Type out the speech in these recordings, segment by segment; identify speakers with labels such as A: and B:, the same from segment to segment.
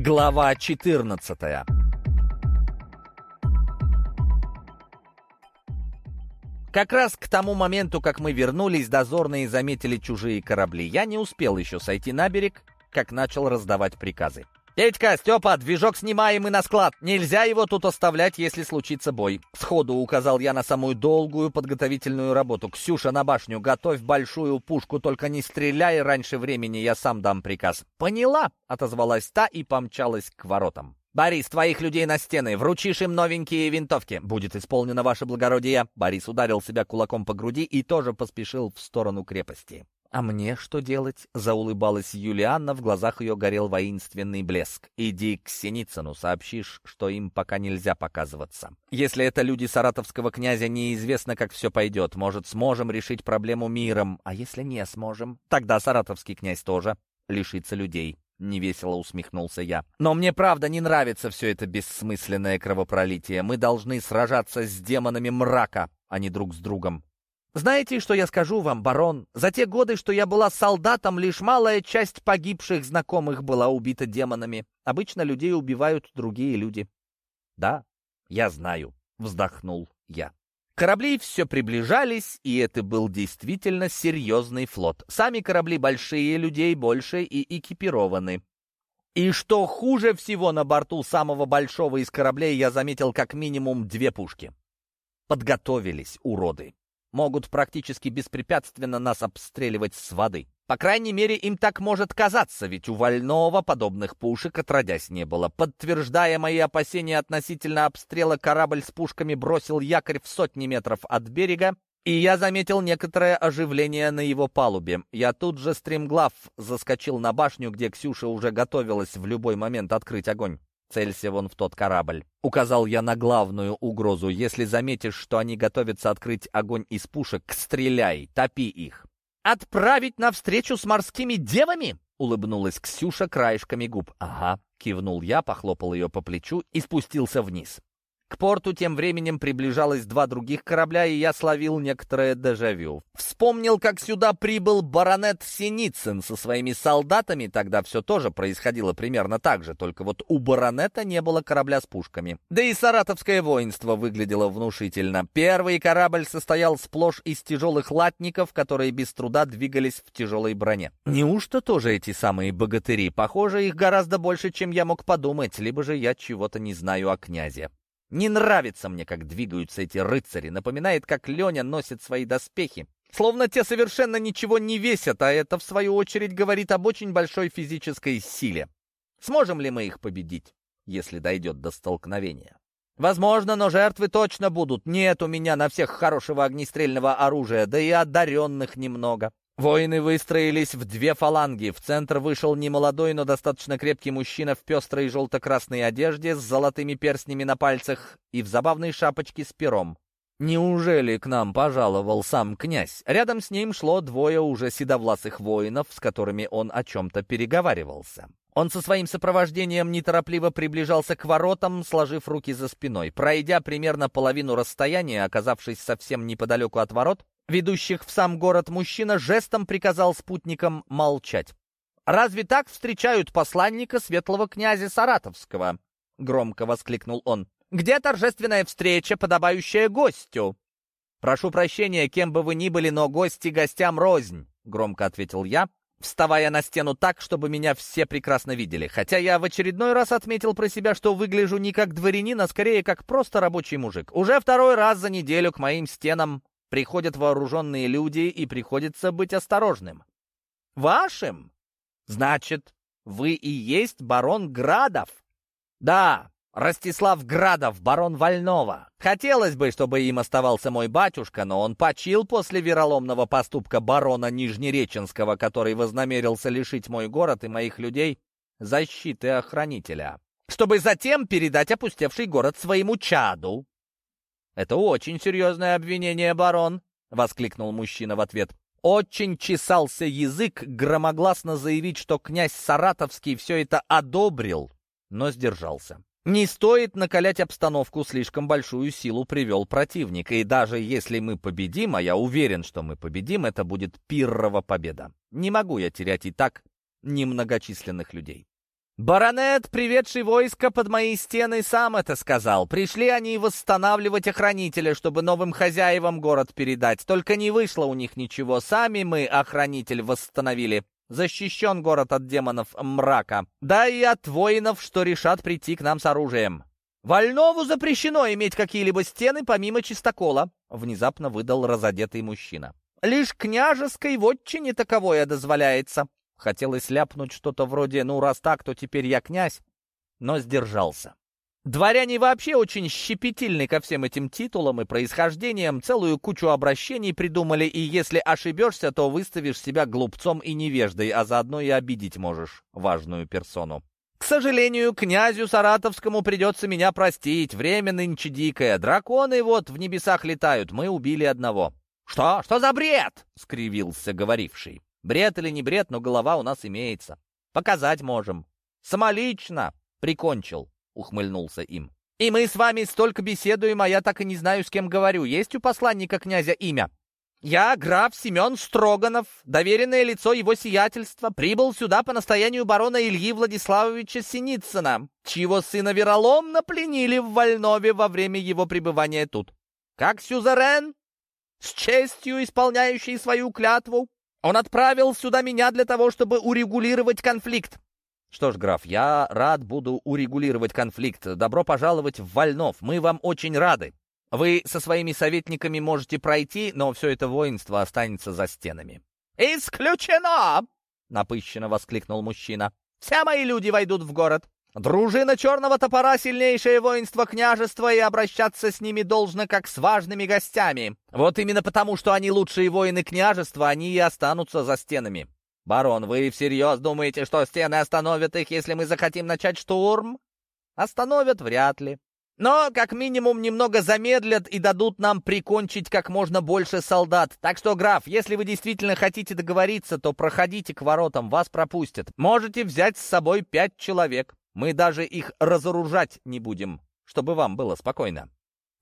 A: Глава 14 Как раз к тому моменту, как мы вернулись, дозорные заметили чужие корабли. Я не успел еще сойти на берег, как начал раздавать приказы. «Петька, Степа, движок снимаем и на склад. Нельзя его тут оставлять, если случится бой». Сходу указал я на самую долгую подготовительную работу. «Ксюша, на башню, готовь большую пушку, только не стреляй раньше времени, я сам дам приказ». «Поняла», — отозвалась та и помчалась к воротам. «Борис, твоих людей на стены, вручишь им новенькие винтовки. Будет исполнено ваше благородие». Борис ударил себя кулаком по груди и тоже поспешил в сторону крепости. «А мне что делать?» — заулыбалась Юлианна, в глазах ее горел воинственный блеск. «Иди к Синицыну, сообщишь, что им пока нельзя показываться. Если это люди саратовского князя, неизвестно, как все пойдет. Может, сможем решить проблему миром, а если не сможем, тогда саратовский князь тоже лишится людей». — невесело усмехнулся я. «Но мне правда не нравится все это бессмысленное кровопролитие. Мы должны сражаться с демонами мрака, а не друг с другом. Знаете, что я скажу вам, барон? За те годы, что я была солдатом, лишь малая часть погибших знакомых была убита демонами. Обычно людей убивают другие люди. Да, я знаю, вздохнул я. Корабли все приближались, и это был действительно серьезный флот. Сами корабли большие, людей больше и экипированы. И что хуже всего, на борту самого большого из кораблей я заметил как минимум две пушки. Подготовились уроды могут практически беспрепятственно нас обстреливать с воды. По крайней мере, им так может казаться, ведь у Вольного подобных пушек отродясь не было. Подтверждая мои опасения относительно обстрела, корабль с пушками бросил якорь в сотни метров от берега, и я заметил некоторое оживление на его палубе. Я тут же стремглав заскочил на башню, где Ксюша уже готовилась в любой момент открыть огонь. «Целься вон в тот корабль», — указал я на главную угрозу. «Если заметишь, что они готовятся открыть огонь из пушек, стреляй, топи их». «Отправить навстречу с морскими девами?» — улыбнулась Ксюша краешками губ. «Ага», — кивнул я, похлопал ее по плечу и спустился вниз. К порту тем временем приближалось два других корабля, и я словил некоторое дежавю. Вспомнил, как сюда прибыл баронет Синицын со своими солдатами, тогда все тоже происходило примерно так же, только вот у баронета не было корабля с пушками. Да и саратовское воинство выглядело внушительно. Первый корабль состоял сплошь из тяжелых латников, которые без труда двигались в тяжелой броне. Неужто тоже эти самые богатыри? Похоже, их гораздо больше, чем я мог подумать, либо же я чего-то не знаю о князе. Не нравится мне, как двигаются эти рыцари. Напоминает, как Леня носит свои доспехи. Словно те совершенно ничего не весят, а это, в свою очередь, говорит об очень большой физической силе. Сможем ли мы их победить, если дойдет до столкновения? Возможно, но жертвы точно будут. Нет у меня на всех хорошего огнестрельного оружия, да и одаренных немного. Воины выстроились в две фаланги. В центр вышел немолодой, но достаточно крепкий мужчина в пестрой желто-красной одежде с золотыми перстнями на пальцах и в забавной шапочке с пером. Неужели к нам пожаловал сам князь? Рядом с ним шло двое уже седовласых воинов, с которыми он о чем-то переговаривался. Он со своим сопровождением неторопливо приближался к воротам, сложив руки за спиной. Пройдя примерно половину расстояния, оказавшись совсем неподалеку от ворот, ведущих в сам город, мужчина жестом приказал спутникам молчать. «Разве так встречают посланника светлого князя Саратовского?» — громко воскликнул он. «Где торжественная встреча, подобающая гостю?» «Прошу прощения, кем бы вы ни были, но гости гостям рознь», — громко ответил я, вставая на стену так, чтобы меня все прекрасно видели. Хотя я в очередной раз отметил про себя, что выгляжу не как дворянин, а скорее как просто рабочий мужик. Уже второй раз за неделю к моим стенам Приходят вооруженные люди, и приходится быть осторожным. Вашим? Значит, вы и есть барон Градов? Да, Ростислав Градов, барон Вольнова. Хотелось бы, чтобы им оставался мой батюшка, но он почил после вероломного поступка барона Нижнереченского, который вознамерился лишить мой город и моих людей защиты охранителя, чтобы затем передать опустевший город своему чаду, «Это очень серьезное обвинение, барон!» — воскликнул мужчина в ответ. Очень чесался язык громогласно заявить, что князь Саратовский все это одобрил, но сдержался. Не стоит накалять обстановку, слишком большую силу привел противник, и даже если мы победим, а я уверен, что мы победим, это будет пиррова победа. Не могу я терять и так немногочисленных людей. Баронет, приведший войско под мои стены, сам это сказал. Пришли они восстанавливать охранителя, чтобы новым хозяевам город передать. Только не вышло у них ничего. Сами мы охранитель восстановили. Защищен город от демонов мрака. Да и от воинов, что решат прийти к нам с оружием. Вольнову запрещено иметь какие-либо стены помимо чистокола, внезапно выдал разодетый мужчина. Лишь княжеской вотчине таковое дозволяется. Хотелось ляпнуть что-то вроде «ну, раз так, то теперь я князь», но сдержался. Дворяне вообще очень щепетильны ко всем этим титулам и происхождениям, целую кучу обращений придумали, и если ошибешься, то выставишь себя глупцом и невеждой, а заодно и обидеть можешь важную персону. К сожалению, князю Саратовскому придется меня простить, время нынче дикое, драконы вот в небесах летают, мы убили одного. «Что? Что за бред?» — скривился говоривший. Бред или не бред, но голова у нас имеется. Показать можем. Самолично прикончил, ухмыльнулся им. И мы с вами столько беседуем, а я так и не знаю, с кем говорю. Есть у посланника князя имя? Я, граф Семен Строганов, доверенное лицо его сиятельства, прибыл сюда по настоянию барона Ильи Владиславовича Синицына, чьего сына вероломно пленили в Вольнове во время его пребывания тут. Как сюзерен, с честью исполняющий свою клятву, он отправил сюда меня для того, чтобы урегулировать конфликт. Что ж, граф, я рад буду урегулировать конфликт. Добро пожаловать в Вольнов. Мы вам очень рады. Вы со своими советниками можете пройти, но все это воинство останется за стенами. «Исключено!» — напыщенно воскликнул мужчина. «Все мои люди войдут в город. Дружина Черного Топора — сильнейшее воинство княжества, и обращаться с ними должно как с важными гостями. Вот именно потому, что они лучшие воины княжества, они и останутся за стенами. Барон, вы всерьез думаете, что стены остановят их, если мы захотим начать штурм? Остановят вряд ли. Но, как минимум, немного замедлят и дадут нам прикончить как можно больше солдат. Так что, граф, если вы действительно хотите договориться, то проходите к воротам, вас пропустят. Можете взять с собой пять человек. Мы даже их разоружать не будем, чтобы вам было спокойно.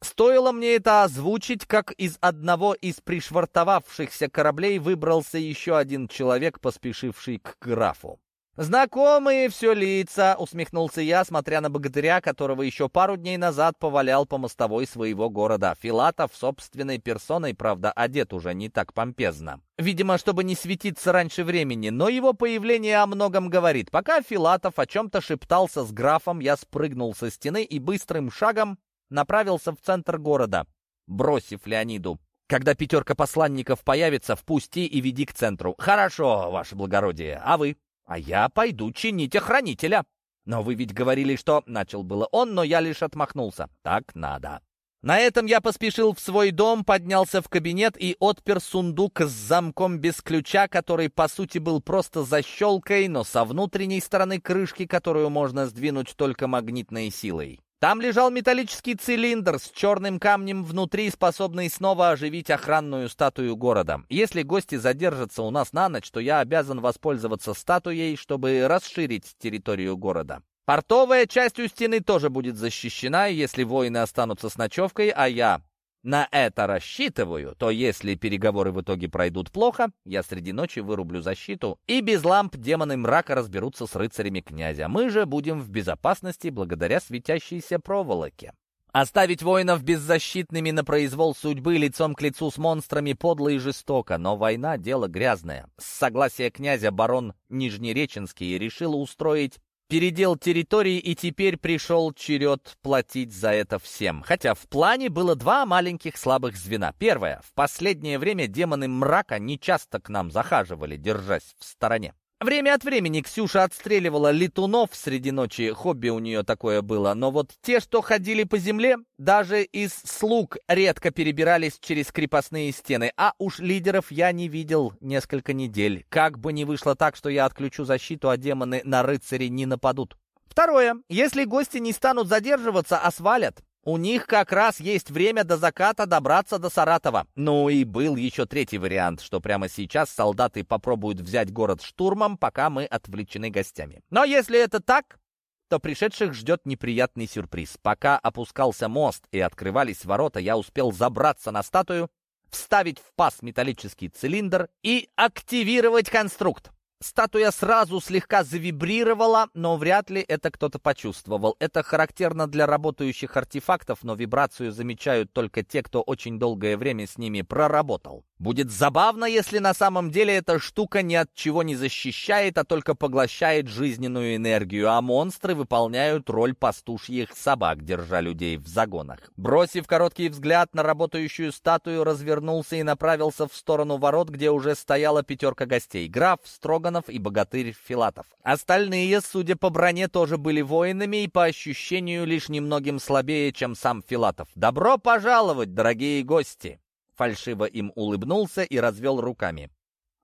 A: Стоило мне это озвучить, как из одного из пришвартовавшихся кораблей выбрался еще один человек, поспешивший к графу. «Знакомые все лица», — усмехнулся я, смотря на богатыря, которого еще пару дней назад повалял по мостовой своего города. Филатов собственной персоной, правда, одет уже не так помпезно. Видимо, чтобы не светиться раньше времени, но его появление о многом говорит. Пока Филатов о чем-то шептался с графом, я спрыгнул со стены и быстрым шагом направился в центр города, бросив Леониду. «Когда пятерка посланников появится, впусти и веди к центру». «Хорошо, ваше благородие. А вы?» А я пойду чинить охранителя. Но вы ведь говорили, что...» — начал было он, но я лишь отмахнулся. «Так надо». На этом я поспешил в свой дом, поднялся в кабинет и отпер сундук с замком без ключа, который, по сути, был просто защелкой, но со внутренней стороны крышки, которую можно сдвинуть только магнитной силой. Там лежал металлический цилиндр с черным камнем внутри, способный снова оживить охранную статую города. Если гости задержатся у нас на ночь, то я обязан воспользоваться статуей, чтобы расширить территорию города. Портовая часть у стены тоже будет защищена, если воины останутся с ночевкой, а я на это рассчитываю, то если переговоры в итоге пройдут плохо, я среди ночи вырублю защиту, и без ламп демоны мрака разберутся с рыцарями князя. Мы же будем в безопасности благодаря светящейся проволоке. Оставить воинов беззащитными на произвол судьбы лицом к лицу с монстрами подло и жестоко, но война — дело грязное. С согласия князя барон Нижнереченский решил устроить передел территории, и теперь пришел черед платить за это всем. Хотя в плане было два маленьких слабых звена. Первое. В последнее время демоны мрака нечасто к нам захаживали, держась в стороне. Время от времени Ксюша отстреливала летунов среди ночи, хобби у нее такое было, но вот те, что ходили по земле, даже из слуг редко перебирались через крепостные стены, а уж лидеров я не видел несколько недель. Как бы ни вышло так, что я отключу защиту, а демоны на рыцари не нападут. Второе. Если гости не станут задерживаться, а свалят, у них как раз есть время до заката добраться до Саратова. Ну и был еще третий вариант, что прямо сейчас солдаты попробуют взять город штурмом, пока мы отвлечены гостями. Но если это так, то пришедших ждет неприятный сюрприз. Пока опускался мост и открывались ворота, я успел забраться на статую, вставить в паз металлический цилиндр и активировать конструкт. Статуя сразу слегка завибрировала, но вряд ли это кто-то почувствовал. Это характерно для работающих артефактов, но вибрацию замечают только те, кто очень долгое время с ними проработал. Будет забавно, если на самом деле эта штука ни от чего не защищает, а только поглощает жизненную энергию, а монстры выполняют роль пастушьих собак, держа людей в загонах. Бросив короткий взгляд на работающую статую, развернулся и направился в сторону ворот, где уже стояла пятерка гостей. Граф Строганов и богатырь Филатов. Остальные, судя по броне, тоже были воинами и по ощущению лишь немногим слабее, чем сам Филатов. «Добро пожаловать, дорогие гости!» Фальшиво им улыбнулся и развел руками.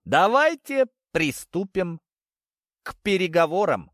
A: «Давайте приступим к переговорам».